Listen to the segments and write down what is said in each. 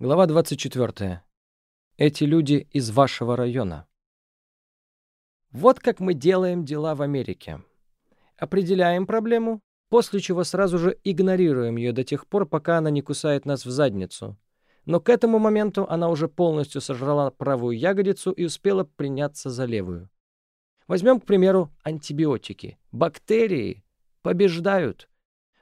Глава 24. Эти люди из вашего района. Вот как мы делаем дела в Америке. Определяем проблему, после чего сразу же игнорируем ее до тех пор, пока она не кусает нас в задницу. Но к этому моменту она уже полностью сожрала правую ягодицу и успела приняться за левую. Возьмем, к примеру, антибиотики. Бактерии побеждают.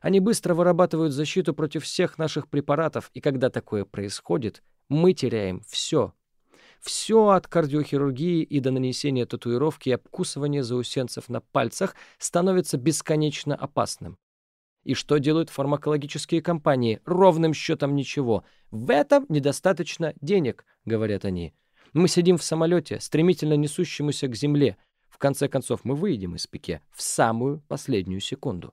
Они быстро вырабатывают защиту против всех наших препаратов, и когда такое происходит, мы теряем все. Все от кардиохирургии и до нанесения татуировки и обкусывания заусенцев на пальцах становится бесконечно опасным. И что делают фармакологические компании? Ровным счетом ничего. В этом недостаточно денег, говорят они. Мы сидим в самолете, стремительно несущемуся к земле. В конце концов, мы выйдем из пике в самую последнюю секунду.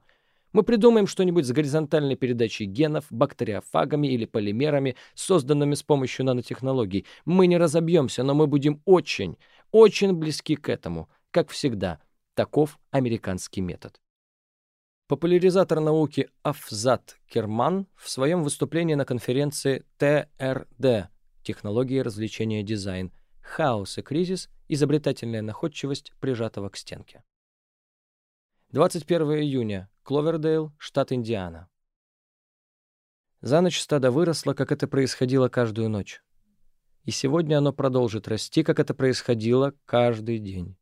Мы придумаем что-нибудь с горизонтальной передачей генов, бактериофагами или полимерами, созданными с помощью нанотехнологий. Мы не разобьемся, но мы будем очень, очень близки к этому. Как всегда, таков американский метод. Популяризатор науки Афзат Керман в своем выступлении на конференции ТРД «Технологии развлечения дизайн. Хаос и кризис. Изобретательная находчивость прижатого к стенке». 21 июня Кловердейл, штат Индиана. За ночь стадо выросло, как это происходило каждую ночь. И сегодня оно продолжит расти, как это происходило каждый день.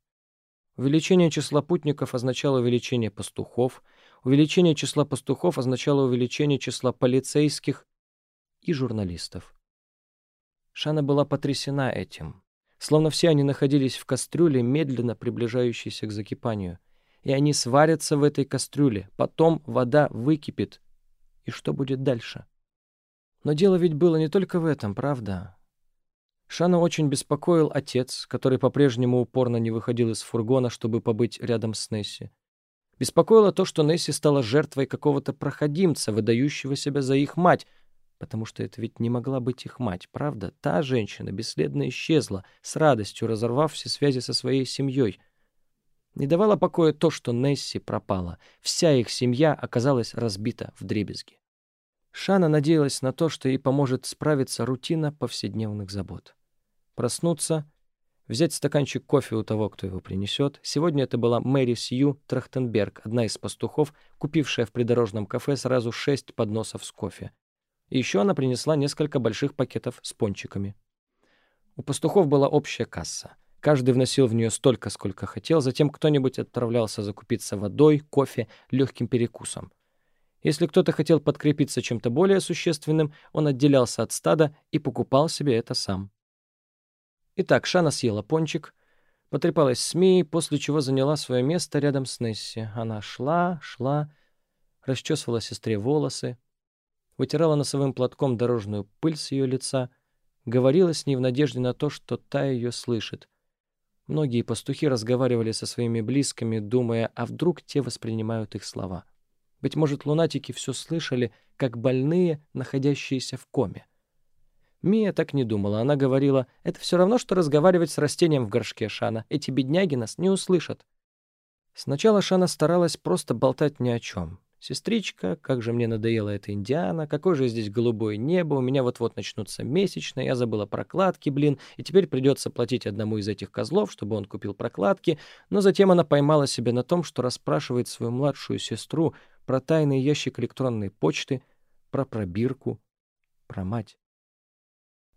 Увеличение числа путников означало увеличение пастухов, увеличение числа пастухов означало увеличение числа полицейских и журналистов. Шана была потрясена этим. Словно все они находились в кастрюле, медленно приближающейся к закипанию — и они сварятся в этой кастрюле. Потом вода выкипит. И что будет дальше? Но дело ведь было не только в этом, правда? Шана очень беспокоил отец, который по-прежнему упорно не выходил из фургона, чтобы побыть рядом с Несси. Беспокоило то, что Несси стала жертвой какого-то проходимца, выдающего себя за их мать, потому что это ведь не могла быть их мать, правда? Та женщина бесследно исчезла, с радостью разорвав все связи со своей семьей — не давало покоя то, что Несси пропала. Вся их семья оказалась разбита в дребезги. Шана надеялась на то, что ей поможет справиться рутина повседневных забот. Проснуться, взять стаканчик кофе у того, кто его принесет. Сегодня это была Мэри Сью Трахтенберг, одна из пастухов, купившая в придорожном кафе сразу шесть подносов с кофе. И еще она принесла несколько больших пакетов с пончиками. У пастухов была общая касса. Каждый вносил в нее столько, сколько хотел, затем кто-нибудь отправлялся закупиться водой, кофе, легким перекусом. Если кто-то хотел подкрепиться чем-то более существенным, он отделялся от стада и покупал себе это сам. Итак, Шана съела пончик, потрепалась с после чего заняла свое место рядом с Несси. Она шла, шла, расчесывала сестре волосы, вытирала носовым платком дорожную пыль с ее лица, говорила с ней в надежде на то, что та ее слышит. Многие пастухи разговаривали со своими близкими, думая, а вдруг те воспринимают их слова. Быть может, лунатики все слышали, как больные, находящиеся в коме. Мия так не думала. Она говорила, это все равно, что разговаривать с растением в горшке Шана. Эти бедняги нас не услышат. Сначала Шана старалась просто болтать ни о чем. «Сестричка, как же мне надоела эта Индиана, какое же здесь голубое небо, у меня вот-вот начнутся месячные, я забыла прокладки, блин, и теперь придется платить одному из этих козлов, чтобы он купил прокладки». Но затем она поймала себя на том, что расспрашивает свою младшую сестру про тайный ящик электронной почты, про пробирку, про мать.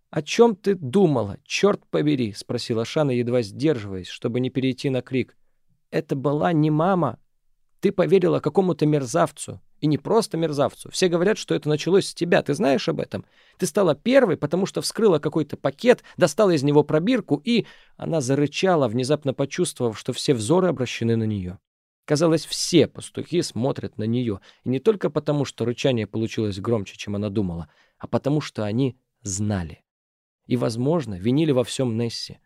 «О чем ты думала, черт побери?» — спросила Шана, едва сдерживаясь, чтобы не перейти на крик. «Это была не мама, ты поверила какому-то мерзавцу. И не просто мерзавцу. Все говорят, что это началось с тебя. Ты знаешь об этом? Ты стала первой, потому что вскрыла какой-то пакет, достала из него пробирку и... Она зарычала, внезапно почувствовав, что все взоры обращены на нее. Казалось, все пастухи смотрят на нее. И не только потому, что рычание получилось громче, чем она думала, а потому что они знали. И, возможно, винили во всем Несси.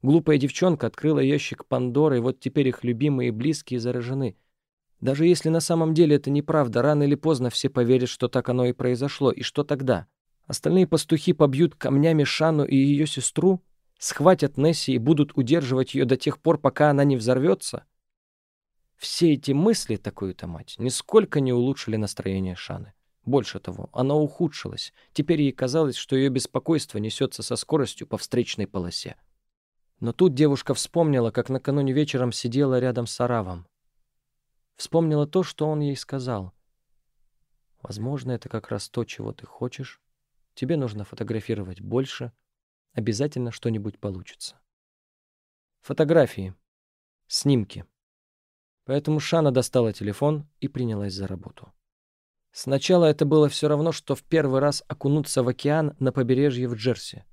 Глупая девчонка открыла ящик Пандоры, и вот теперь их любимые и близкие заражены — даже если на самом деле это неправда, рано или поздно все поверят, что так оно и произошло. И что тогда? Остальные пастухи побьют камнями Шану и ее сестру, схватят Несси и будут удерживать ее до тех пор, пока она не взорвется? Все эти мысли, такую-то мать, нисколько не улучшили настроение Шаны. Больше того, оно ухудшилось. Теперь ей казалось, что ее беспокойство несется со скоростью по встречной полосе. Но тут девушка вспомнила, как накануне вечером сидела рядом с Аравом. Вспомнила то, что он ей сказал. «Возможно, это как раз то, чего ты хочешь. Тебе нужно фотографировать больше. Обязательно что-нибудь получится». Фотографии. Снимки. Поэтому Шана достала телефон и принялась за работу. Сначала это было все равно, что в первый раз окунуться в океан на побережье в Джерси.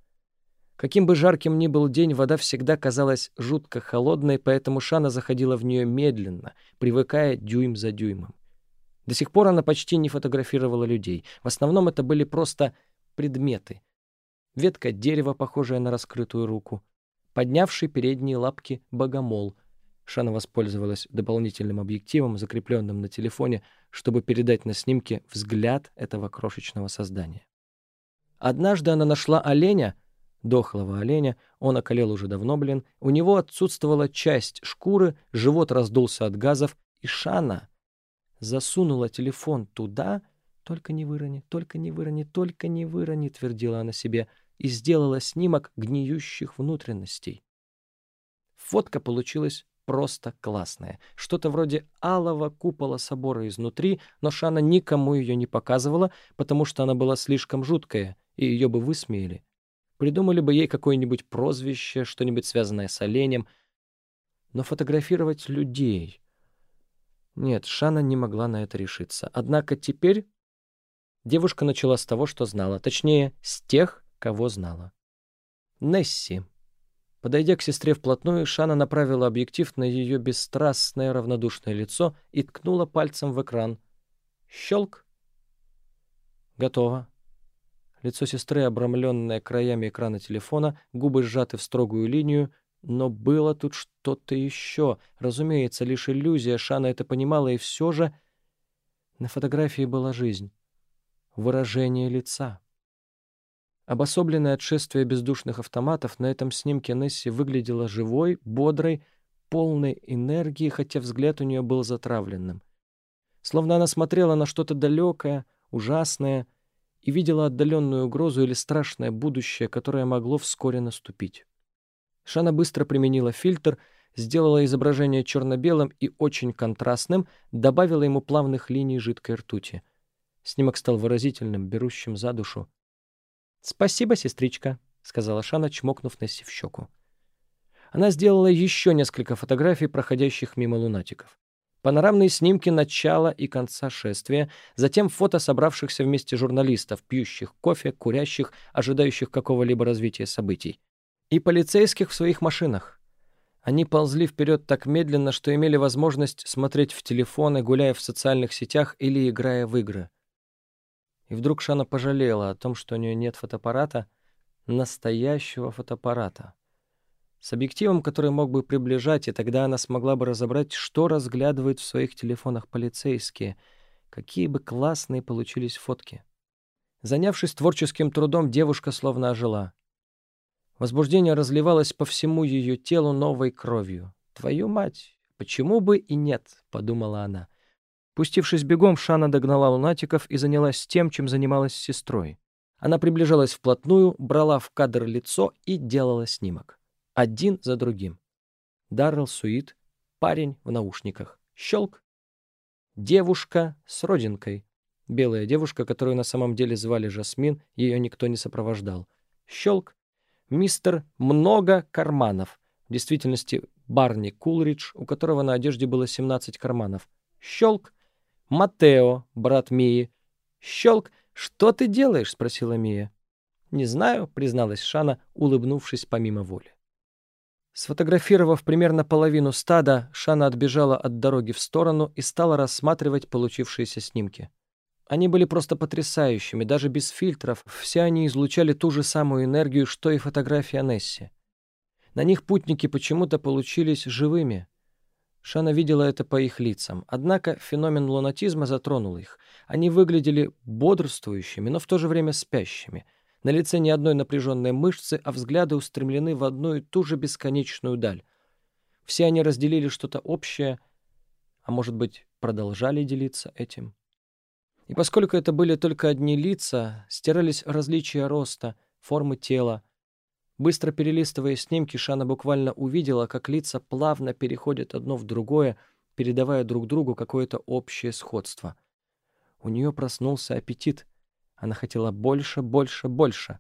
Каким бы жарким ни был день, вода всегда казалась жутко холодной, поэтому Шана заходила в нее медленно, привыкая дюйм за дюймом. До сих пор она почти не фотографировала людей. В основном это были просто предметы. Ветка дерева, похожая на раскрытую руку. Поднявший передние лапки богомол. Шана воспользовалась дополнительным объективом, закрепленным на телефоне, чтобы передать на снимке взгляд этого крошечного создания. Однажды она нашла оленя — дохлого оленя, он околел уже давно, блин, у него отсутствовала часть шкуры, живот раздулся от газов, и Шана засунула телефон туда, только не вырони, только не вырони, только не вырони, твердила она себе, и сделала снимок гниющих внутренностей. Фотка получилась просто классная. Что-то вроде алого купола собора изнутри, но Шана никому ее не показывала, потому что она была слишком жуткая, и ее бы высмеяли. Придумали бы ей какое-нибудь прозвище, что-нибудь связанное с оленем. Но фотографировать людей... Нет, Шана не могла на это решиться. Однако теперь девушка начала с того, что знала. Точнее, с тех, кого знала. Несси. Подойдя к сестре вплотную, Шана направила объектив на ее бесстрастное равнодушное лицо и ткнула пальцем в экран. Щелк. Готово. Лицо сестры, обрамленное краями экрана телефона, губы сжаты в строгую линию. Но было тут что-то еще. Разумеется, лишь иллюзия. Шана это понимала, и все же... На фотографии была жизнь. Выражение лица. Обособленное от шествия бездушных автоматов, на этом снимке Несси выглядела живой, бодрой, полной энергии, хотя взгляд у нее был затравленным. Словно она смотрела на что-то далекое, ужасное, и видела отдаленную угрозу или страшное будущее, которое могло вскоре наступить. Шана быстро применила фильтр, сделала изображение черно-белым и очень контрастным, добавила ему плавных линий жидкой ртути. Снимок стал выразительным, берущим за душу. «Спасибо, сестричка», — сказала Шана, чмокнув Несси в щеку. Она сделала еще несколько фотографий, проходящих мимо лунатиков. Панорамные снимки начала и конца шествия, затем фото собравшихся вместе журналистов, пьющих кофе, курящих, ожидающих какого-либо развития событий. И полицейских в своих машинах. Они ползли вперед так медленно, что имели возможность смотреть в телефоны, гуляя в социальных сетях или играя в игры. И вдруг Шана пожалела о том, что у нее нет фотоаппарата, настоящего фотоаппарата с объективом, который мог бы приближать, и тогда она смогла бы разобрать, что разглядывают в своих телефонах полицейские, какие бы классные получились фотки. Занявшись творческим трудом, девушка словно ожила. Возбуждение разливалось по всему ее телу новой кровью. «Твою мать! Почему бы и нет?» — подумала она. Пустившись бегом, Шана догнала лунатиков и занялась тем, чем занималась сестрой. Она приближалась вплотную, брала в кадр лицо и делала снимок. Один за другим. Даррелл Суит, парень в наушниках. Щелк. Девушка с родинкой. Белая девушка, которую на самом деле звали Жасмин, ее никто не сопровождал. Щелк. Мистер Много Карманов. В действительности Барни Кулридж, у которого на одежде было 17 карманов. Щелк. Матео, брат Мии. Щелк. «Что ты делаешь?» — спросила Мия. «Не знаю», — призналась Шана, улыбнувшись помимо воли. Сфотографировав примерно половину стада, Шана отбежала от дороги в сторону и стала рассматривать получившиеся снимки. Они были просто потрясающими, даже без фильтров, все они излучали ту же самую энергию, что и фотография Несси. На них путники почему-то получились живыми. Шана видела это по их лицам. Однако феномен лунатизма затронул их. Они выглядели бодрствующими, но в то же время спящими — на лице ни одной напряженной мышцы, а взгляды устремлены в одну и ту же бесконечную даль. Все они разделили что-то общее, а может быть, продолжали делиться этим. И поскольку это были только одни лица, стирались различия роста, формы тела. Быстро перелистывая снимки, Шана буквально увидела, как лица плавно переходят одно в другое, передавая друг другу какое-то общее сходство. У нее проснулся аппетит. Она хотела больше, больше, больше.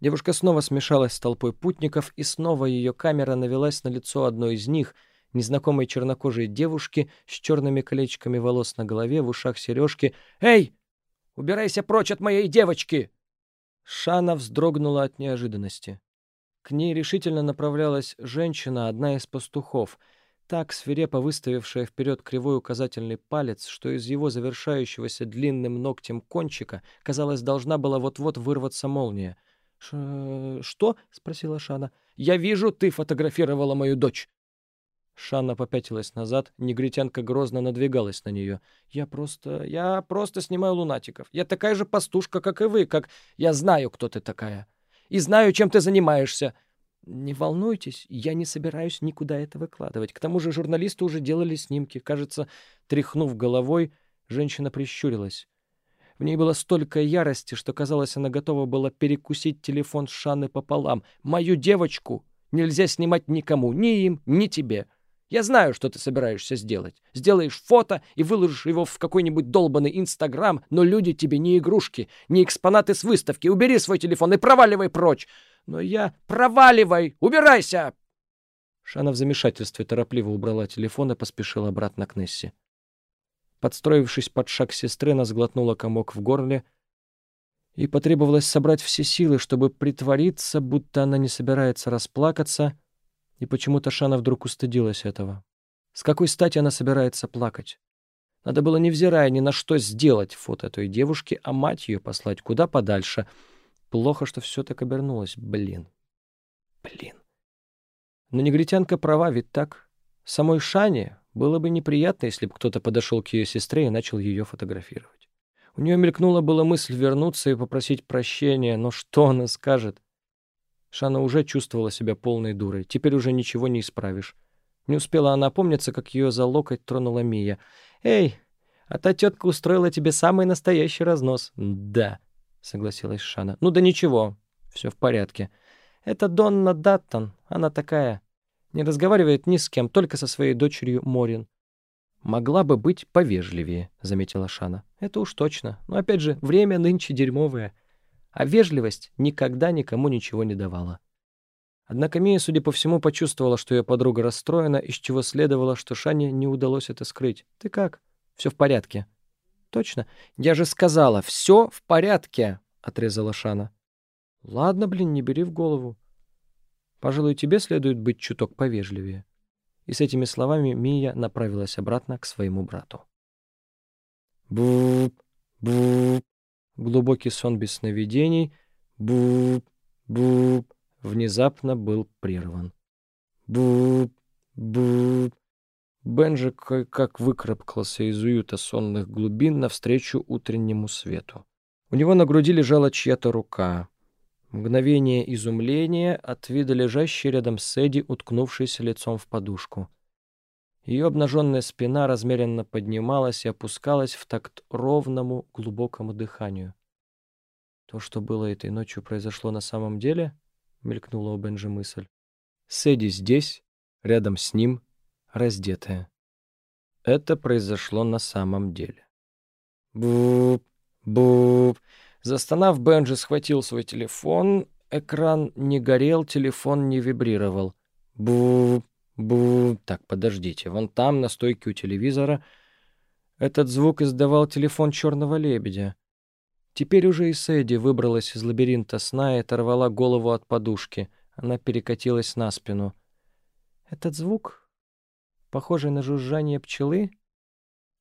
Девушка снова смешалась с толпой путников, и снова ее камера навелась на лицо одной из них — незнакомой чернокожей девушки с черными колечками волос на голове, в ушах сережки. «Эй! Убирайся прочь от моей девочки!» Шана вздрогнула от неожиданности. К ней решительно направлялась женщина, одна из пастухов, так свирепо выставившая вперед кривой указательный палец, что из его завершающегося длинным ногтем кончика, казалось, должна была вот-вот вырваться молния. «Что?» — спросила Шана. «Я вижу, ты фотографировала мою дочь!» Шанна попятилась назад, негритянка грозно надвигалась на нее. «Я просто... я просто снимаю лунатиков. Я такая же пастушка, как и вы, как... Я знаю, кто ты такая. И знаю, чем ты занимаешься. Не волнуйтесь, я не собираюсь никуда это выкладывать. К тому же журналисты уже делали снимки. Кажется, тряхнув головой, женщина прищурилась. В ней было столько ярости, что, казалось, она готова была перекусить телефон Шанны пополам. «Мою девочку нельзя снимать никому, ни им, ни тебе». Я знаю, что ты собираешься сделать. Сделаешь фото и выложишь его в какой-нибудь долбанный Инстаграм, но люди тебе не игрушки, не экспонаты с выставки. Убери свой телефон и проваливай прочь. Но я... Проваливай! Убирайся!» Шана в замешательстве торопливо убрала телефон и поспешила обратно к Несси. Подстроившись под шаг сестры, она сглотнула комок в горле и потребовалось собрать все силы, чтобы притвориться, будто она не собирается расплакаться, и почему-то Шана вдруг устыдилась этого. С какой стати она собирается плакать? Надо было, невзирая ни на что, сделать фото той девушки, а мать ее послать куда подальше. Плохо, что все так обернулось. Блин. Блин. Но негритянка права, ведь так? Самой Шане было бы неприятно, если бы кто-то подошел к ее сестре и начал ее фотографировать. У нее мелькнула была мысль вернуться и попросить прощения, но что она скажет? Шана уже чувствовала себя полной дурой. Теперь уже ничего не исправишь. Не успела она опомниться, как ее за локоть тронула Мия. «Эй, а та тетка устроила тебе самый настоящий разнос». «Да», — согласилась Шана. «Ну да ничего, все в порядке. Это Донна Даттон, она такая. Не разговаривает ни с кем, только со своей дочерью Морин». «Могла бы быть повежливее», — заметила Шана. «Это уж точно. Но опять же, время нынче дерьмовое а вежливость никогда никому ничего не давала. Однако Мия, судя по всему, почувствовала, что ее подруга расстроена, из чего следовало, что Шане не удалось это скрыть. «Ты как? Все в порядке?» «Точно. Я же сказала, все в порядке!» — отрезала Шана. «Ладно, блин, не бери в голову. Пожалуй, тебе следует быть чуток повежливее». И с этими словами Мия направилась обратно к своему брату. «Буп, буп, глубокий сон без сновидений, буп, буп, внезапно был прерван. Буп, буп. Бенджи как выкарабкался из уюта сонных глубин навстречу утреннему свету. У него на груди лежала чья-то рука. Мгновение изумления от вида лежащей рядом с Эдди, уткнувшейся лицом в подушку. Ее обнаженная спина размеренно поднималась и опускалась в такт ровному, глубокому дыханию. То, что было этой ночью, произошло на самом деле, мелькнула у Бенджи мысль. Сэдди здесь, рядом с ним, раздетая. Это произошло на самом деле. Буп, буп. Застонав, Бенджи схватил свой телефон. Экран не горел, телефон не вибрировал. Буп, Бу... Так, подождите. Вон там, на стойке у телевизора, этот звук издавал телефон черного лебедя. Теперь уже и Сэдди выбралась из лабиринта сна и оторвала голову от подушки. Она перекатилась на спину. Этот звук, похожий на жужжание пчелы,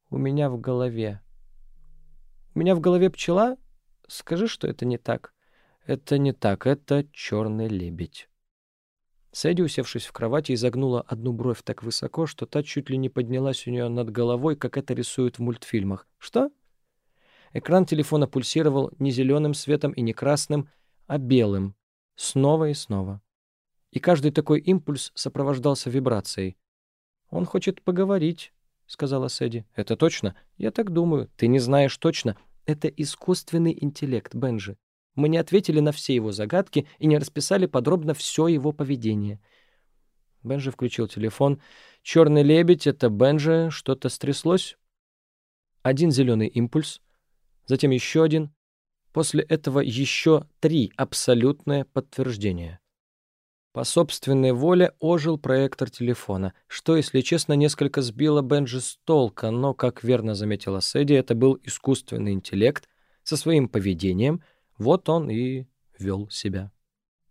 у меня в голове. У меня в голове пчела? Скажи, что это не так. Это не так, это черный лебедь. Сэдди, усевшись в кровати, изогнула одну бровь так высоко, что та чуть ли не поднялась у нее над головой, как это рисуют в мультфильмах. «Что?» Экран телефона пульсировал не зеленым светом и не красным, а белым. Снова и снова. И каждый такой импульс сопровождался вибрацией. «Он хочет поговорить», — сказала Сэдди. «Это точно? Я так думаю. Ты не знаешь точно. Это искусственный интеллект, Бенджи. Мы не ответили на все его загадки и не расписали подробно все его поведение. Бенджи включил телефон. «Черный лебедь — это Бенджи. Что-то стряслось?» Один зеленый импульс, затем еще один. После этого еще три абсолютные подтверждения. По собственной воле ожил проектор телефона, что, если честно, несколько сбило Бенджи с толка, но, как верно заметила Сэдди, это был искусственный интеллект со своим поведением, вот он и вел себя.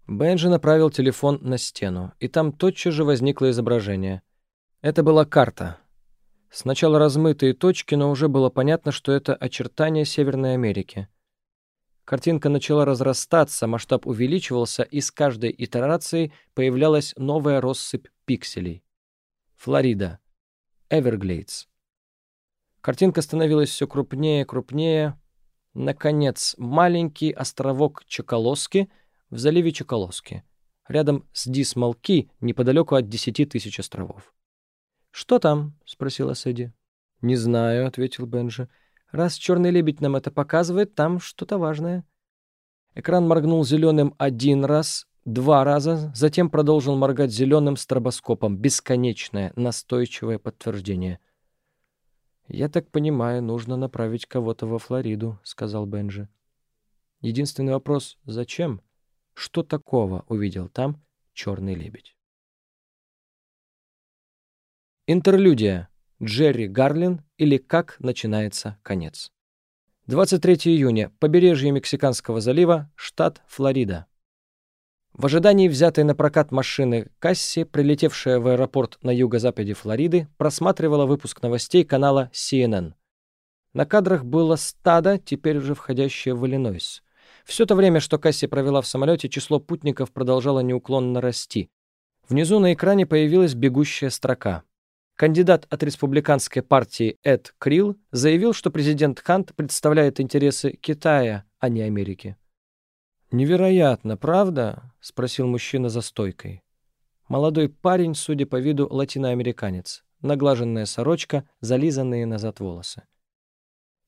Бенджи направил телефон на стену, и там тотчас же возникло изображение. Это была карта. Сначала размытые точки, но уже было понятно, что это очертания Северной Америки — Картинка начала разрастаться, масштаб увеличивался, и с каждой итерацией появлялась новая россыпь пикселей. Флорида. Эверглейдс. Картинка становилась все крупнее крупнее. Наконец, маленький островок Чоколоски в заливе Чоколоски, рядом с Дисмалки, неподалеку от десяти тысяч островов. «Что там?» — спросила Сэдди. «Не знаю», — ответил Бенджи. Раз черный лебедь нам это показывает, там что-то важное. Экран моргнул зеленым один раз, два раза, затем продолжил моргать зеленым стробоскопом. Бесконечное, настойчивое подтверждение. «Я так понимаю, нужно направить кого-то во Флориду», — сказал Бенджи. Единственный вопрос — зачем? Что такого увидел там черный лебедь? Интерлюдия. Джерри Гарлин или «Как начинается конец». 23 июня. Побережье Мексиканского залива, штат Флорида. В ожидании взятой на прокат машины Касси, прилетевшая в аэропорт на юго-западе Флориды, просматривала выпуск новостей канала CNN. На кадрах было стадо, теперь уже входящее в Иллинойс. Все то время, что Касси провела в самолете, число путников продолжало неуклонно расти. Внизу на экране появилась бегущая строка. Кандидат от республиканской партии Эд Крилл заявил, что президент Хант представляет интересы Китая, а не Америки. «Невероятно, правда?» — спросил мужчина за стойкой. Молодой парень, судя по виду, латиноамериканец. Наглаженная сорочка, зализанные назад волосы.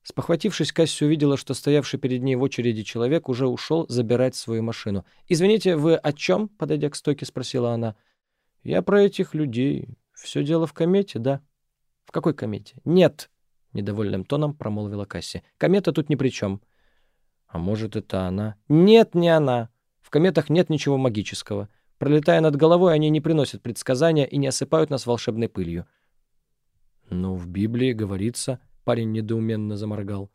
Спохватившись, Касси увидела, что стоявший перед ней в очереди человек уже ушел забирать свою машину. «Извините, вы о чем?» — подойдя к стойке, спросила она. «Я про этих людей. Все дело в комете, да? В какой комете? Нет, недовольным тоном промолвила Касси. Комета тут ни при чем. А может, это она? Нет, не она. В кометах нет ничего магического. Пролетая над головой, они не приносят предсказания и не осыпают нас волшебной пылью. Ну, в Библии говорится, парень недоуменно заморгал.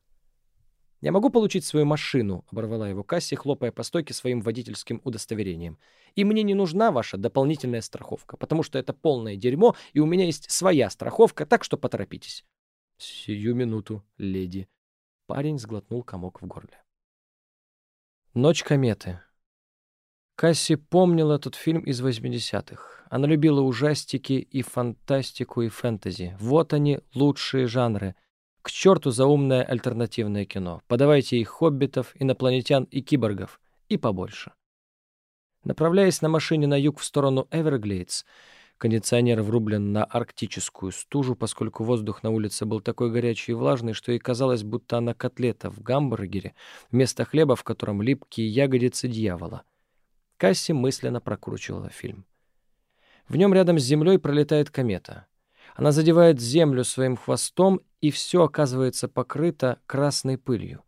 «Я могу получить свою машину», — оборвала его Касси, хлопая по стойке своим водительским удостоверением. «И мне не нужна ваша дополнительная страховка, потому что это полное дерьмо, и у меня есть своя страховка, так что поторопитесь». «Сию минуту, леди». Парень сглотнул комок в горле. «Ночь кометы». Касси помнила этот фильм из 80-х. Она любила ужастики и фантастику, и фэнтези. Вот они, лучшие жанры — к черту заумное альтернативное кино. Подавайте их хоббитов, инопланетян и киборгов. И побольше. Направляясь на машине на юг в сторону Эверглейдс, кондиционер врублен на арктическую стужу, поскольку воздух на улице был такой горячий и влажный, что ей казалось, будто она котлета в гамбургере, вместо хлеба, в котором липкие ягодицы дьявола. Касси мысленно прокручивала фильм. В нем рядом с Землей пролетает комета. Она задевает землю своим хвостом, и все оказывается покрыто красной пылью.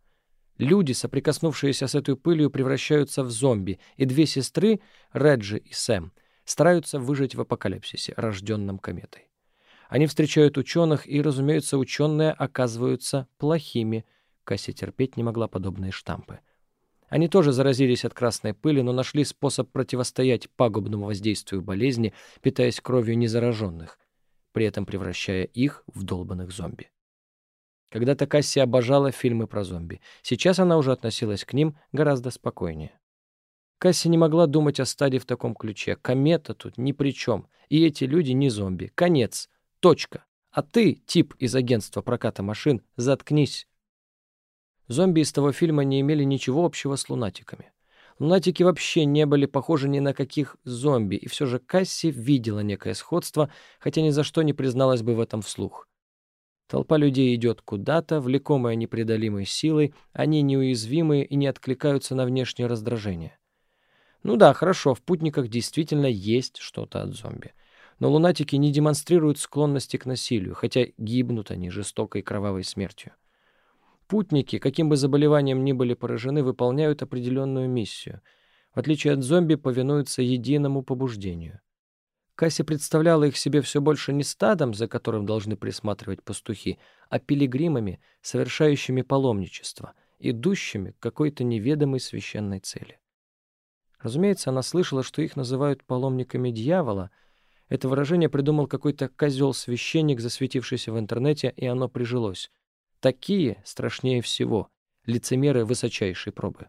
Люди, соприкоснувшиеся с этой пылью, превращаются в зомби, и две сестры, Реджи и Сэм, стараются выжить в апокалипсисе, рожденном кометой. Они встречают ученых, и, разумеется, ученые оказываются плохими. Касси терпеть не могла подобные штампы. Они тоже заразились от красной пыли, но нашли способ противостоять пагубному воздействию болезни, питаясь кровью незараженных при этом превращая их в долбанных зомби. Когда-то Касси обожала фильмы про зомби. Сейчас она уже относилась к ним гораздо спокойнее. Касси не могла думать о стадии в таком ключе. Комета тут ни при чем. И эти люди не зомби. Конец. Точка. А ты, тип из агентства проката машин, заткнись. Зомби из того фильма не имели ничего общего с лунатиками. Лунатики вообще не были похожи ни на каких зомби, и все же Касси видела некое сходство, хотя ни за что не призналась бы в этом вслух. Толпа людей идет куда-то, влекомая непреодолимой силой, они неуязвимые и не откликаются на внешнее раздражение. Ну да, хорошо, в путниках действительно есть что-то от зомби. Но лунатики не демонстрируют склонности к насилию, хотя гибнут они жестокой кровавой смертью. Путники, каким бы заболеванием ни были поражены, выполняют определенную миссию. В отличие от зомби, повинуются единому побуждению. Касси представляла их себе все больше не стадом, за которым должны присматривать пастухи, а пилигримами, совершающими паломничество, идущими к какой-то неведомой священной цели. Разумеется, она слышала, что их называют паломниками дьявола. Это выражение придумал какой-то козел-священник, засветившийся в интернете, и оно прижилось. Такие страшнее всего, лицемеры высочайшей пробы.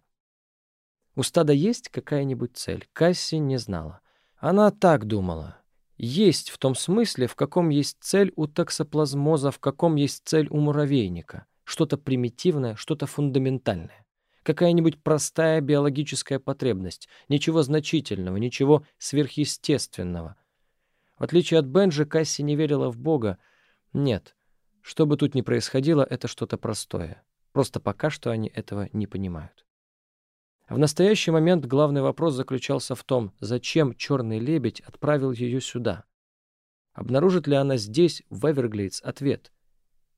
У стада есть какая-нибудь цель? Касси не знала. Она так думала. Есть в том смысле, в каком есть цель у токсоплазмоза, в каком есть цель у муравейника. Что-то примитивное, что-то фундаментальное. Какая-нибудь простая биологическая потребность. Ничего значительного, ничего сверхъестественного. В отличие от Бенджи, Касси не верила в Бога. Нет, что бы тут ни происходило, это что-то простое. Просто пока что они этого не понимают. В настоящий момент главный вопрос заключался в том, зачем черный лебедь отправил ее сюда. Обнаружит ли она здесь, в Эверглейдс, ответ?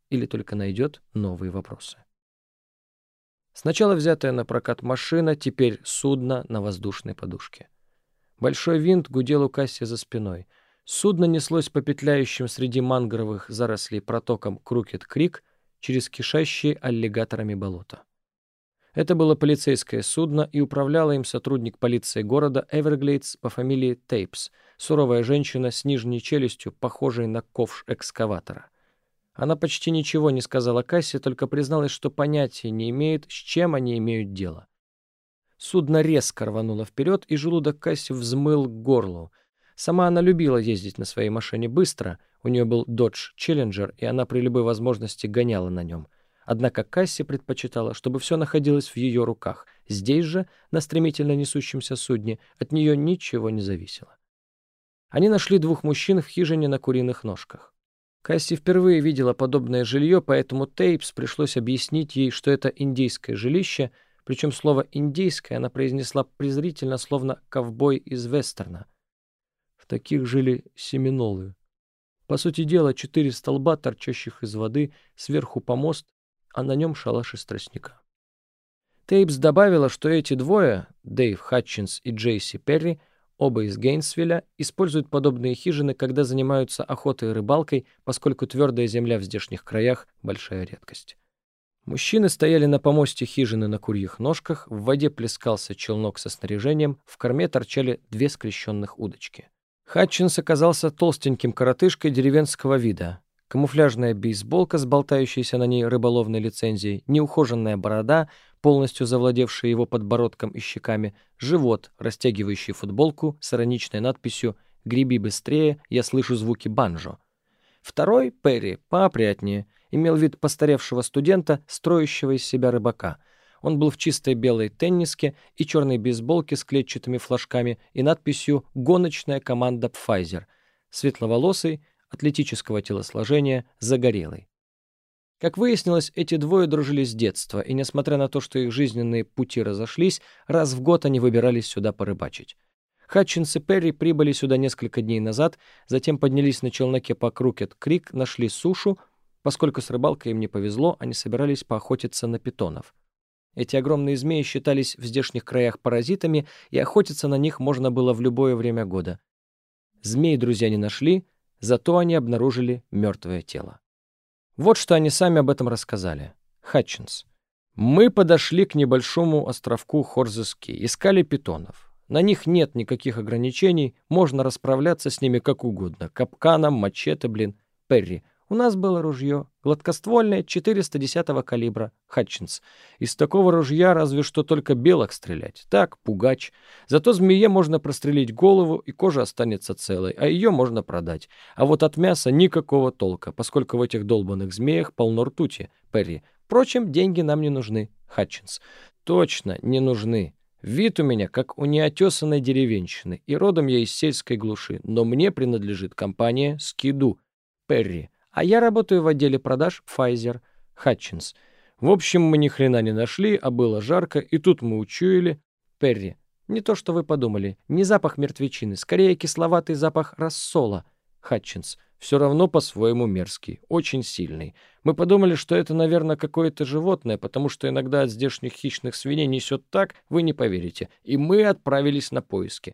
Или только найдет новые вопросы? Сначала взятая на прокат машина, теперь судно на воздушной подушке. Большой винт гудел у Касси за спиной. Судно неслось по петляющим среди мангровых зарослей протокам Крукет-Крик через кишащие аллигаторами болота. Это было полицейское судно, и управляла им сотрудник полиции города Эверглейдс по фамилии Тейпс, суровая женщина с нижней челюстью, похожей на ковш экскаватора. Она почти ничего не сказала Кассе, только призналась, что понятия не имеет, с чем они имеют дело. Судно резко рвануло вперед, и желудок Касси взмыл к горлу. Сама она любила ездить на своей машине быстро, у нее был Dodge Challenger, и она при любой возможности гоняла на нем. Однако Касси предпочитала, чтобы все находилось в ее руках. Здесь же, на стремительно несущемся судне, от нее ничего не зависело. Они нашли двух мужчин в хижине на куриных ножках. Касси впервые видела подобное жилье, поэтому Тейпс пришлось объяснить ей, что это индейское жилище, причем слово «индейское» она произнесла презрительно, словно ковбой из вестерна. Таких жили семинолы. По сути дела, четыре столба, торчащих из воды, сверху помост, а на нем шалаш из тростника. Тейпс добавила, что эти двое, Дэйв Хатчинс и Джейси Перри, оба из Гейнсвилля, используют подобные хижины, когда занимаются охотой и рыбалкой, поскольку твердая земля в здешних краях — большая редкость. Мужчины стояли на помосте хижины на курьих ножках, в воде плескался челнок со снаряжением, в корме торчали две скрещенных удочки. Хатчинс оказался толстеньким коротышкой деревенского вида, камуфляжная бейсболка с болтающейся на ней рыболовной лицензией, неухоженная борода, полностью завладевшая его подбородком и щеками, живот, растягивающий футболку с ироничной надписью «Греби быстрее, я слышу звуки банджо». Второй, Перри, поопрятнее, имел вид постаревшего студента, строящего из себя рыбака. Он был в чистой белой тенниске и черной бейсболке с клетчатыми флажками и надписью «Гоночная команда Pfizer». Светловолосый, атлетического телосложения, загорелый. Как выяснилось, эти двое дружили с детства, и несмотря на то, что их жизненные пути разошлись, раз в год они выбирались сюда порыбачить. Хатчинс и Перри прибыли сюда несколько дней назад, затем поднялись на челноке по Крукет-Крик, нашли сушу. Поскольку с рыбалкой им не повезло, они собирались поохотиться на питонов. Эти огромные змеи считались в здешних краях паразитами, и охотиться на них можно было в любое время года. Змей друзья не нашли, Зато они обнаружили мертвое тело. Вот что они сами об этом рассказали. Хатчинс. Мы подошли к небольшому островку Хорзески, искали питонов. На них нет никаких ограничений, можно расправляться с ними как угодно. Капканом, мачете, блин. Перри. У нас было ружье, гладкоствольное, 410-го калибра, Хатчинс. Из такого ружья разве что только белок стрелять. Так, пугач. Зато змее можно прострелить голову, и кожа останется целой, а ее можно продать. А вот от мяса никакого толка, поскольку в этих долбанных змеях полно ртути, Перри. Впрочем, деньги нам не нужны, Хатчинс. Точно, не нужны. Вид у меня, как у неотесанной деревенщины, и родом я из сельской глуши, но мне принадлежит компания «Ski-Doo». Перри, А я работаю в отделе продаж Pfizer. Хатчинс. В общем, мы ни хрена не нашли, а было жарко, и тут мы учуяли... Перри. Не то, что вы подумали. Не запах мертвечины, скорее кисловатый запах рассола. Хатчинс. Все равно по-своему мерзкий, очень сильный. Мы подумали, что это, наверное, какое-то животное, потому что иногда от здешних хищных свиней несет так, вы не поверите. И мы отправились на поиски.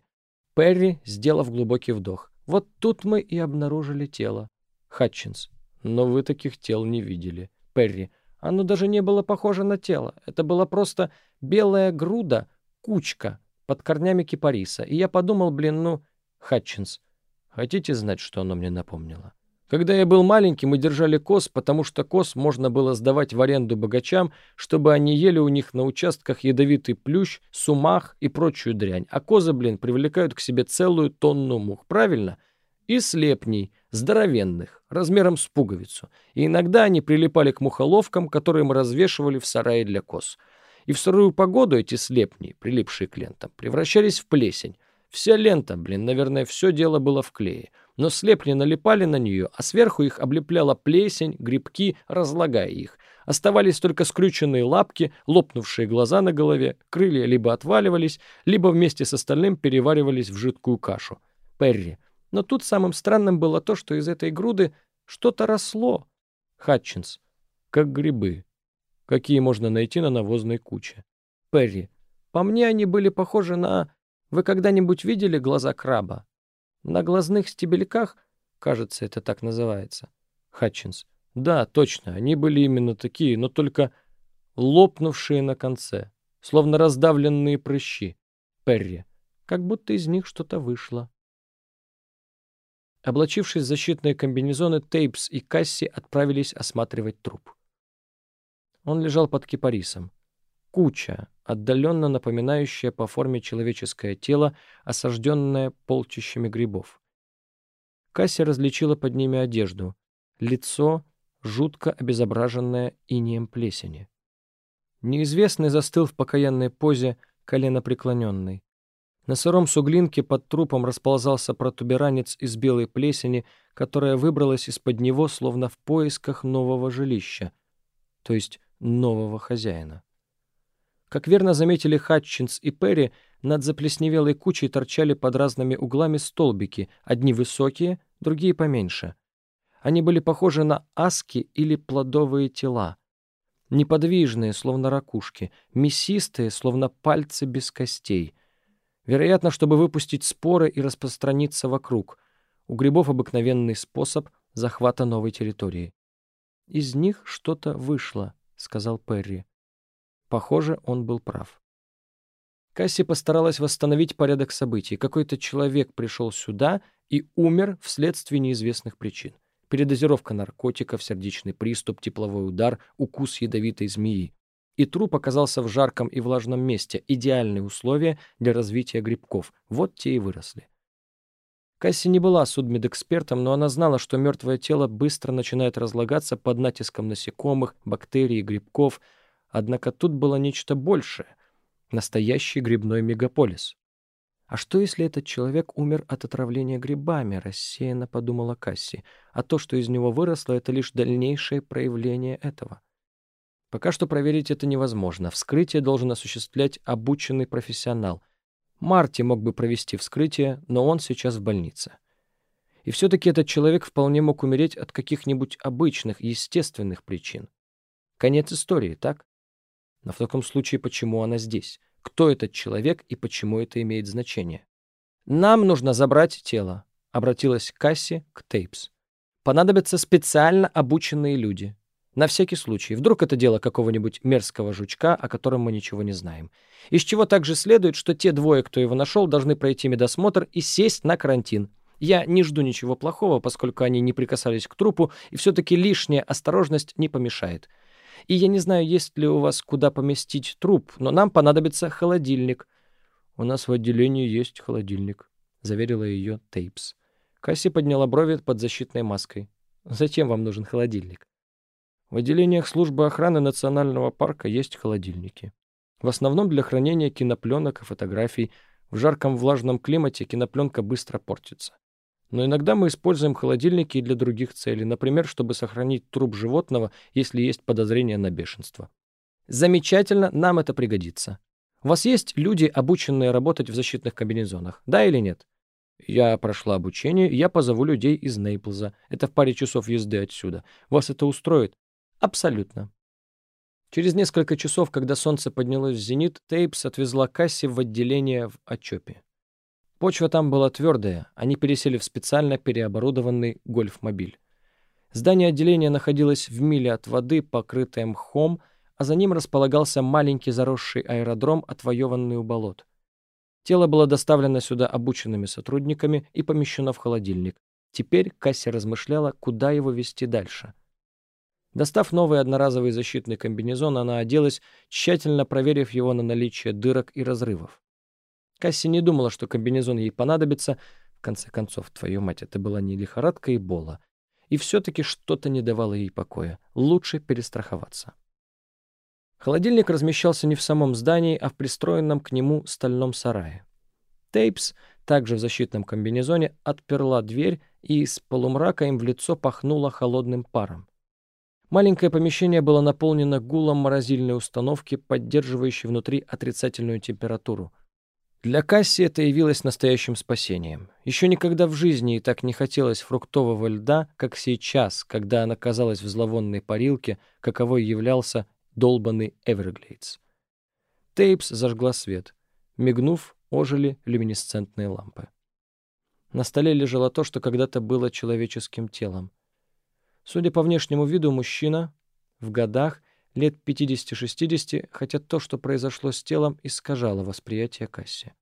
Перри, сделав глубокий вдох. Вот тут мы и обнаружили тело. Хатчинс. Но вы таких тел не видели. Перри. Оно даже не было похоже на тело. Это была просто белая груда, кучка под корнями кипариса. И я подумал, блин, ну... Хатчинс. Хотите знать, что оно мне напомнило? Когда я был маленький, мы держали коз, потому что коз можно было сдавать в аренду богачам, чтобы они ели у них на участках ядовитый плющ, сумах и прочую дрянь. А козы, блин, привлекают к себе целую тонну мух, правильно? И слепней, здоровенных, размером с пуговицу. И иногда они прилипали к мухоловкам, которые мы развешивали в сарае для коз. И в сырую погоду эти слепни, прилипшие к лентам, превращались в плесень. Вся лента, блин, наверное, все дело было в клее. Но слепни налипали на нее, а сверху их облепляла плесень, грибки, разлагая их. Оставались только скрюченные лапки, лопнувшие глаза на голове, крылья либо отваливались, либо вместе с остальным переваривались в жидкую кашу. Перри. Но тут самым странным было то, что из этой груды что-то росло. Хатчинс. Как грибы. Какие можно найти на навозной куче. Перри. По мне они были похожи на... Вы когда-нибудь видели глаза краба? На глазных стебельках, кажется, это так называется. Хатчинс. Да, точно, они были именно такие, но только лопнувшие на конце, словно раздавленные прыщи. Перри. Как будто из них что-то вышло. Облачившись в защитные комбинезоны, Тейпс и Касси отправились осматривать труп. Он лежал под кипарисом. Куча, отдаленно напоминающая по форме человеческое тело, осажденное полчищами грибов. Кася различила под ними одежду, лицо, жутко обезображенное инеем плесени. Неизвестный застыл в покаянной позе, колено преклоненный. На сыром суглинке под трупом расползался протуберанец из белой плесени, которая выбралась из-под него, словно в поисках нового жилища, то есть нового хозяина. Как верно заметили Хатчинс и Перри, над заплесневелой кучей торчали под разными углами столбики, одни высокие, другие поменьше. Они были похожи на аски или плодовые тела. Неподвижные, словно ракушки, мясистые, словно пальцы без костей. Вероятно, чтобы выпустить споры и распространиться вокруг. У грибов обыкновенный способ захвата новой территории. «Из них что-то вышло», — сказал Перри. Похоже, он был прав. Касси постаралась восстановить порядок событий. Какой-то человек пришел сюда и умер вследствие неизвестных причин. Передозировка наркотиков, сердечный приступ, тепловой удар, укус ядовитой змеи. И труп оказался в жарком и влажном месте. Идеальные условия для развития грибков. Вот те и выросли. Касси не была судмедэкспертом, но она знала, что мертвое тело быстро начинает разлагаться под натиском насекомых, бактерий, грибков – Однако тут было нечто большее — настоящий грибной мегаполис. «А что, если этот человек умер от отравления грибами?» — рассеянно подумала Касси. «А то, что из него выросло, это лишь дальнейшее проявление этого». Пока что проверить это невозможно. Вскрытие должен осуществлять обученный профессионал. Марти мог бы провести вскрытие, но он сейчас в больнице. И все-таки этот человек вполне мог умереть от каких-нибудь обычных, естественных причин. Конец истории, так? Но в таком случае почему она здесь? Кто этот человек и почему это имеет значение? «Нам нужно забрать тело», — обратилась Касси к Тейпс. «Понадобятся специально обученные люди. На всякий случай. Вдруг это дело какого-нибудь мерзкого жучка, о котором мы ничего не знаем. Из чего также следует, что те двое, кто его нашел, должны пройти медосмотр и сесть на карантин. Я не жду ничего плохого, поскольку они не прикасались к трупу, и все-таки лишняя осторожность не помешает. И я не знаю, есть ли у вас куда поместить труп, но нам понадобится холодильник». «У нас в отделении есть холодильник», — заверила ее Тейпс. Касси подняла брови под защитной маской. «Зачем вам нужен холодильник?» В отделениях службы охраны национального парка есть холодильники. В основном для хранения кинопленок и фотографий. В жарком влажном климате кинопленка быстро портится. Но иногда мы используем холодильники и для других целей, например, чтобы сохранить труп животного, если есть подозрение на бешенство. Замечательно, нам это пригодится. У вас есть люди, обученные работать в защитных комбинезонах, да или нет? Я прошла обучение, я позову людей из Нейплза. Это в паре часов езды отсюда. Вас это устроит? Абсолютно. Через несколько часов, когда солнце поднялось в зенит, Тейпс отвезла Касси в отделение в Очопе. Почва там была твердая, они пересели в специально переоборудованный гольф-мобиль. Здание отделения находилось в миле от воды, покрытое мхом, а за ним располагался маленький заросший аэродром, отвоеванный у болот. Тело было доставлено сюда обученными сотрудниками и помещено в холодильник. Теперь Касси размышляла, куда его вести дальше. Достав новый одноразовый защитный комбинезон, она оделась, тщательно проверив его на наличие дырок и разрывов. Касси не думала, что комбинезон ей понадобится. В конце концов, твою мать, это была не лихорадка и бола. И все-таки что-то не давало ей покоя. Лучше перестраховаться. Холодильник размещался не в самом здании, а в пристроенном к нему стальном сарае. Тейпс, также в защитном комбинезоне, отперла дверь, и из полумрака им в лицо пахнуло холодным паром. Маленькое помещение было наполнено гулом морозильной установки, поддерживающей внутри отрицательную температуру. Для Касси это явилось настоящим спасением. Еще никогда в жизни ей так не хотелось фруктового льда, как сейчас, когда она оказалась в зловонной парилке, каковой являлся долбанный Эверглейдс. Тейпс зажгла свет. Мигнув, ожили люминесцентные лампы. На столе лежало то, что когда-то было человеческим телом. Судя по внешнему виду, мужчина в годах лет 50-60, хотя то, что произошло с телом, искажало восприятие Касси.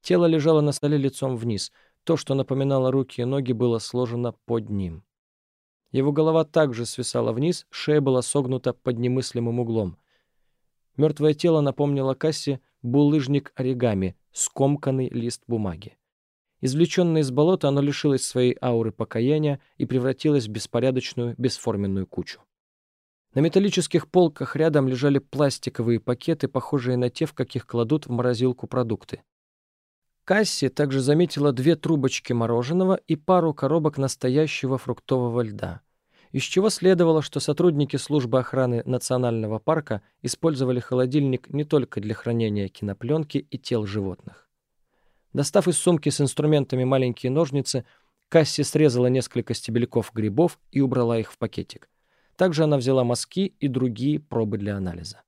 Тело лежало на столе лицом вниз. То, что напоминало руки и ноги, было сложено под ним. Его голова также свисала вниз, шея была согнута под немыслимым углом. Мертвое тело напомнило Касси булыжник оригами, скомканный лист бумаги. Извлеченное из болота, оно лишилось своей ауры покаяния и превратилось в беспорядочную, бесформенную кучу. На металлических полках рядом лежали пластиковые пакеты, похожие на те, в каких кладут в морозилку продукты. Касси также заметила две трубочки мороженого и пару коробок настоящего фруктового льда, из чего следовало, что сотрудники службы охраны национального парка использовали холодильник не только для хранения кинопленки и тел животных. Достав из сумки с инструментами маленькие ножницы, Касси срезала несколько стебельков грибов и убрала их в пакетик. Также она взяла мазки и другие пробы для анализа.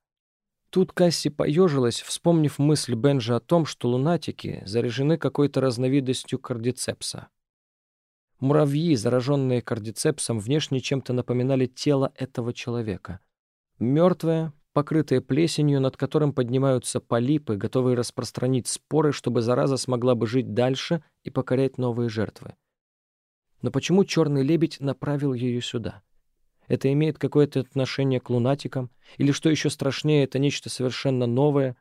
Тут Касси поежилась, вспомнив мысль Бенжа о том, что лунатики заражены какой-то разновидностью кардицепса. Муравьи, зараженные кардицепсом, внешне чем-то напоминали тело этого человека. Мертвое, покрытое плесенью, над которым поднимаются полипы, готовые распространить споры, чтобы зараза смогла бы жить дальше и покорять новые жертвы. Но почему черный лебедь направил ее сюда? Это имеет какое-то отношение к лунатикам? Или, что еще страшнее, это нечто совершенно новое?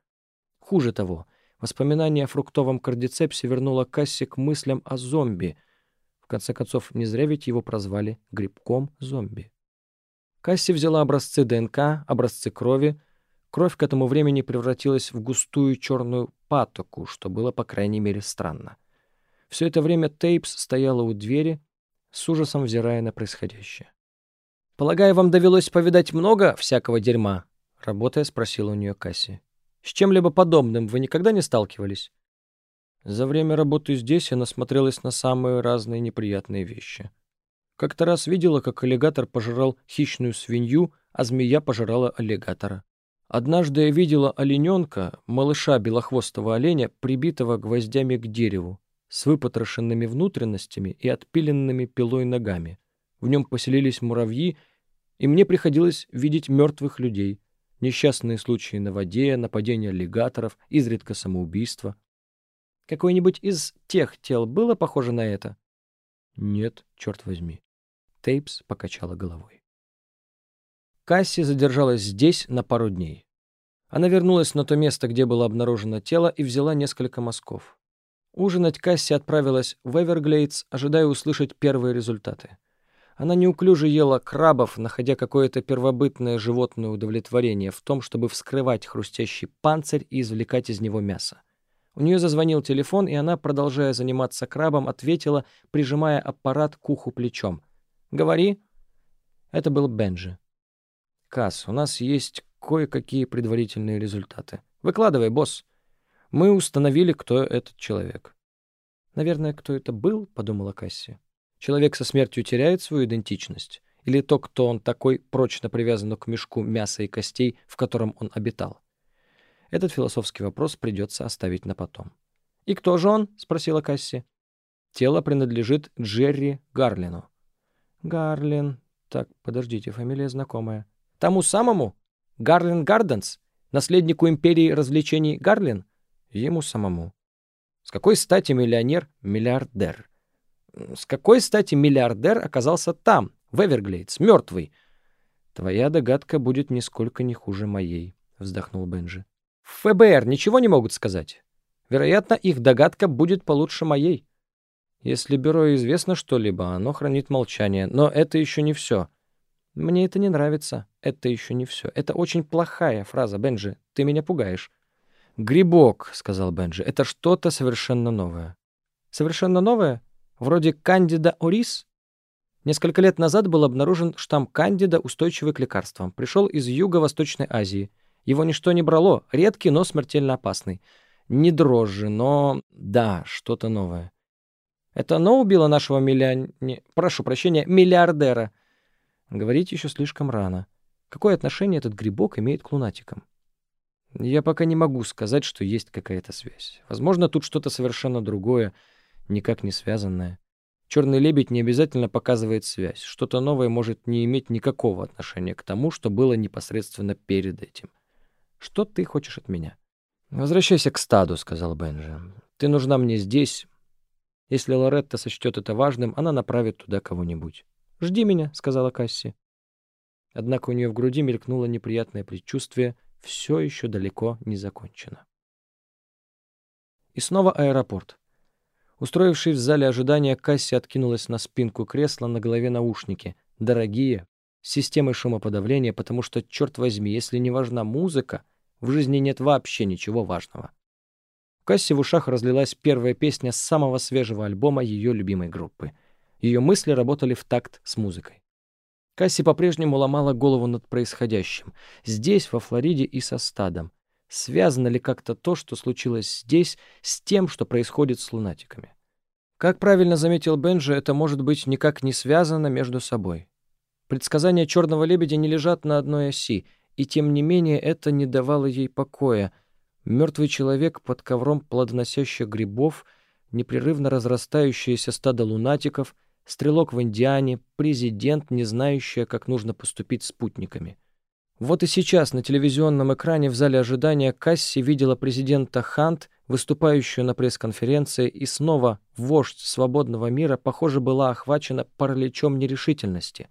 Хуже того, воспоминание о фруктовом кардицепсе вернуло Касси к мыслям о зомби. В конце концов, не зря ведь его прозвали грибком зомби. Касси взяла образцы ДНК, образцы крови. Кровь к этому времени превратилась в густую черную патоку, что было, по крайней мере, странно. Все это время Тейпс стояла у двери, с ужасом взирая на происходящее. «Полагаю, вам довелось повидать много всякого дерьма?» — работая спросила у нее Касси. «С чем-либо подобным вы никогда не сталкивались?» За время работы здесь я насмотрелась на самые разные неприятные вещи. Как-то раз видела, как аллигатор пожирал хищную свинью, а змея пожирала аллигатора. Однажды я видела олененка, малыша белохвостого оленя, прибитого гвоздями к дереву, с выпотрошенными внутренностями и отпиленными пилой ногами. В нем поселились муравьи, и мне приходилось видеть мертвых людей, несчастные случаи на воде, нападения аллигаторов, изредка самоубийства. Какое-нибудь из тех тел было похоже на это? Нет, черт возьми. Тейпс покачала головой. Касси задержалась здесь на пару дней. Она вернулась на то место, где было обнаружено тело, и взяла несколько мазков. Ужинать Касси отправилась в Эверглейдс, ожидая услышать первые результаты. Она неуклюже ела крабов, находя какое-то первобытное животное удовлетворение в том, чтобы вскрывать хрустящий панцирь и извлекать из него мясо. У нее зазвонил телефон, и она, продолжая заниматься крабом, ответила, прижимая аппарат к уху плечом. «Говори». Это был Бенджи. «Касс, у нас есть кое-какие предварительные результаты. Выкладывай, босс. Мы установили, кто этот человек». «Наверное, кто это был?» — подумала Касси. «Человек со смертью теряет свою идентичность? Или то, кто он такой, прочно привязан к мешку мяса и костей, в котором он обитал?» Этот философский вопрос придется оставить на потом. «И кто же он?» — спросила Касси. «Тело принадлежит Джерри Гарлину». «Гарлин...» Так, подождите, фамилия знакомая. «Тому самому? Гарлин Гарденс? Наследнику империи развлечений Гарлин?» «Ему самому». «С какой стати миллионер — миллиардер?» «С какой стати миллиардер оказался там, в Эверглейдс, мертвый?» «Твоя догадка будет нисколько не хуже моей», — вздохнул Бенджи. В ФБР ничего не могут сказать. Вероятно, их догадка будет получше моей. Если бюро известно что-либо, оно хранит молчание. Но это еще не все. Мне это не нравится. Это еще не все. Это очень плохая фраза, Бенджи. Ты меня пугаешь. «Грибок», — сказал Бенджи, — «это что-то совершенно новое». «Совершенно новое? Вроде кандида орис?» Несколько лет назад был обнаружен штамм кандида, устойчивый к лекарствам. Пришел из Юго-Восточной Азии — его ничто не брало, редкий, но смертельно опасный. Не дрожжи, но... да, что-то новое. Это оно убило нашего миллион... Прошу прощения, миллиардера. Говорить еще слишком рано. Какое отношение этот грибок имеет к лунатикам? Я пока не могу сказать, что есть какая-то связь. Возможно, тут что-то совершенно другое, никак не связанное. Черный лебедь не обязательно показывает связь. Что-то новое может не иметь никакого отношения к тому, что было непосредственно перед этим. Что ты хочешь от меня?» «Возвращайся к стаду», — сказал Бенджи. «Ты нужна мне здесь. Если Лоретта сочтет это важным, она направит туда кого-нибудь». «Жди меня», — сказала Касси. Однако у нее в груди мелькнуло неприятное предчувствие «все еще далеко не закончено». И снова аэропорт. Устроившись в зале ожидания, Касси откинулась на спинку кресла, на голове наушники. Дорогие, с системой шумоподавления, потому что, черт возьми, если не важна музыка, в жизни нет вообще ничего важного. В кассе в ушах разлилась первая песня с самого свежего альбома ее любимой группы. Ее мысли работали в такт с музыкой. Касси по-прежнему ломала голову над происходящим. Здесь, во Флориде и со стадом. Связано ли как-то то, что случилось здесь, с тем, что происходит с лунатиками? Как правильно заметил Бенджи, это может быть никак не связано между собой. Предсказания черного лебедя не лежат на одной оси, и тем не менее это не давало ей покоя. Мертвый человек под ковром плодоносящих грибов, непрерывно разрастающееся стадо лунатиков, стрелок в Индиане, президент, не знающий, как нужно поступить с спутниками. Вот и сейчас на телевизионном экране в зале ожидания Касси видела президента Хант, выступающую на пресс-конференции, и снова вождь свободного мира, похоже, была охвачена параличом нерешительности.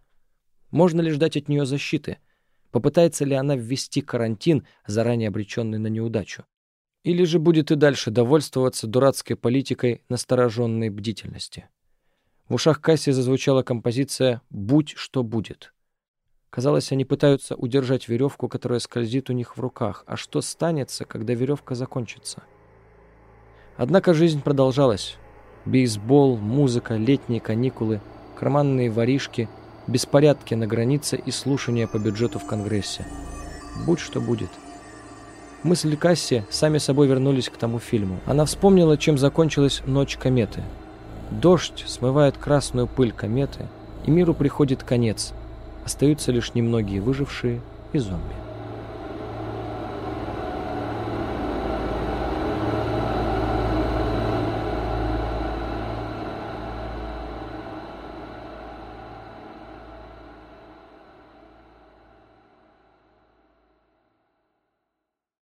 Можно ли ждать от нее защиты — Попытается ли она ввести карантин, заранее обреченный на неудачу? Или же будет и дальше довольствоваться дурацкой политикой настороженной бдительности? В ушах Касси зазвучала композиция «Будь что будет». Казалось, они пытаются удержать веревку, которая скользит у них в руках. А что станется, когда веревка закончится? Однако жизнь продолжалась. Бейсбол, музыка, летние каникулы, карманные воришки — беспорядки на границе и слушания по бюджету в Конгрессе. Будь что будет. Мысли Касси сами собой вернулись к тому фильму. Она вспомнила, чем закончилась «Ночь кометы». Дождь смывает красную пыль кометы, и миру приходит конец. Остаются лишь немногие выжившие и зомби.